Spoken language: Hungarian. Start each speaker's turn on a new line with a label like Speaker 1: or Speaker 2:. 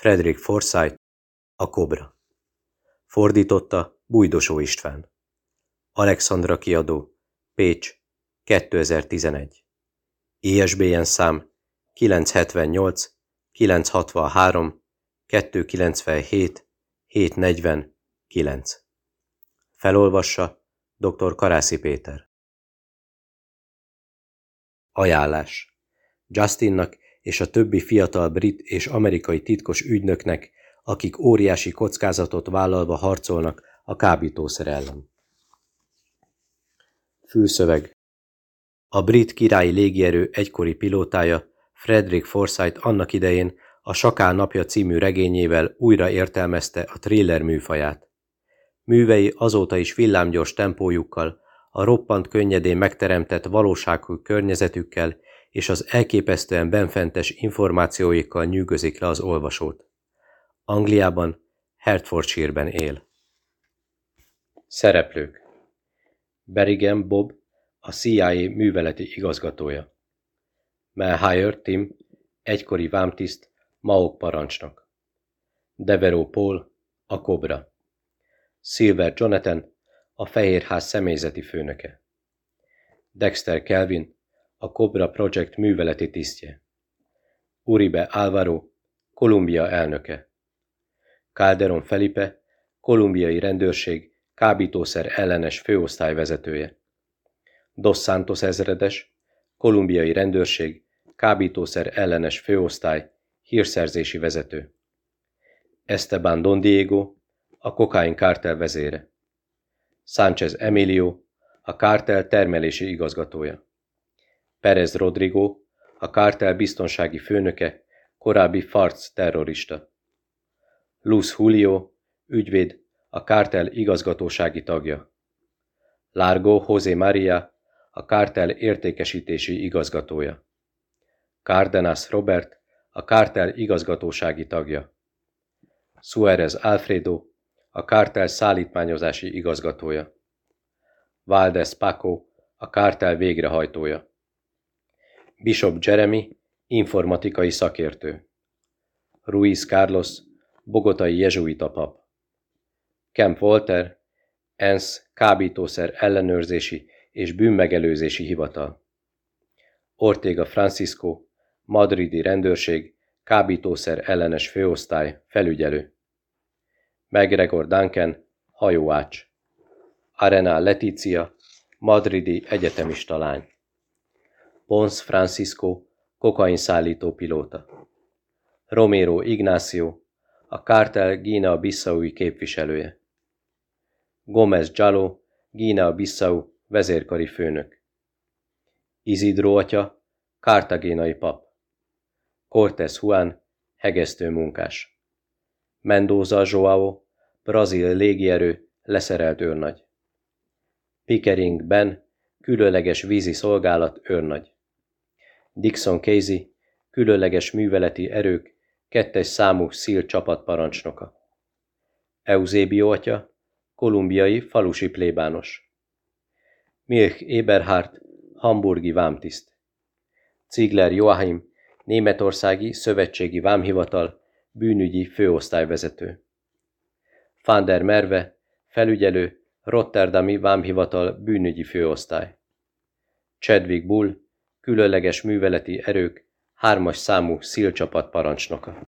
Speaker 1: Frederick Forsyth, A Kobra. Fordította Bújdosó István. Alexandra kiadó, Pécs, 2011. ISBN szám 978 963 297 740 9. Felolvassa dr. Karászi Péter. Ajánlás Justinnak és a többi fiatal brit és amerikai titkos ügynöknek, akik óriási kockázatot vállalva harcolnak a kábítószer ellen. Fülszöveg A brit királyi légierő egykori pilótája Frederick Forsyth annak idején a Sakál napja című regényével újra értelmezte a thriller műfaját. Művei azóta is villámgyors tempójukkal, a roppant könnyedén megteremtett valóságú környezetükkel és az elképesztően benfentes információikkal nyűgözik le az olvasót. Angliában, Hertfordshire-ben él. Szereplők Berrigan Bob, a CIA műveleti igazgatója. Melhire Tim, egykori vámtiszt, Maok parancsnok. Deveró Paul, a Kobra. Silver Jonathan, a Fehérház személyzeti főnöke. Dexter Kelvin, a Cobra Project műveleti tisztje. Uribe Álvaro, Kolumbia elnöke. Calderon Felipe, kolumbiai rendőrség, kábítószer ellenes főosztály vezetője. Dos Santos ezredes, kolumbiai rendőrség, kábítószer ellenes főosztály, hírszerzési vezető. Esteban Don Diego, a kokain kártel vezére. Sánchez Emilio, a kártel termelési igazgatója. Perez Rodrigo, a kártel biztonsági főnöke, korábbi farc terrorista. Luz Julio, ügyvéd, a kártel igazgatósági tagja. Largo José Maria, a kártel értékesítési igazgatója. Cárdenas Robert, a kártel igazgatósági tagja. Suárez Alfredo, a kártel szállítmányozási igazgatója. Valdez Paco, a kártel végrehajtója. Bishop Jeremy, informatikai szakértő. Ruiz Carlos, bogotai jezsuita pap. Kemp Walter, ENSZ kábítószer ellenőrzési és bűnmegelőzési hivatal. Ortega Francisco, madridi rendőrség, kábítószer ellenes főosztály, felügyelő. McGregor Duncan, hajóács. Arena Letícia, madridi egyetemista lány. Pons Francisco, kokainszállító pilóta. Romero Ignacio, a kártel Guinea-Bissaui képviselője. Gomez Jalo, Guinea-Bissau vezérkari főnök. Isidro atya, kártagénai pap. Cortés Juan, hegesztő munkás. Mendoza Joao, brazil légierő, leszerelt őrnagy. Pickering Ben, különleges vízi szolgálat őrnagy. Dixon Casey, különleges műveleti erők, kettes számú szíl csapat parancsnoka. Eusebio atya, kolumbiai falusi plébános. Milch Eberhardt, hamburgi vámtiszt. Ziegler Joachim, németországi szövetségi vámhivatal, bűnügyi főosztályvezető. Fander Merve, felügyelő, Rotterdami vámhivatal bűnügyi főosztály. Chadwick Bull, különleges műveleti erők, hármas számú szílcsapat parancsnoka.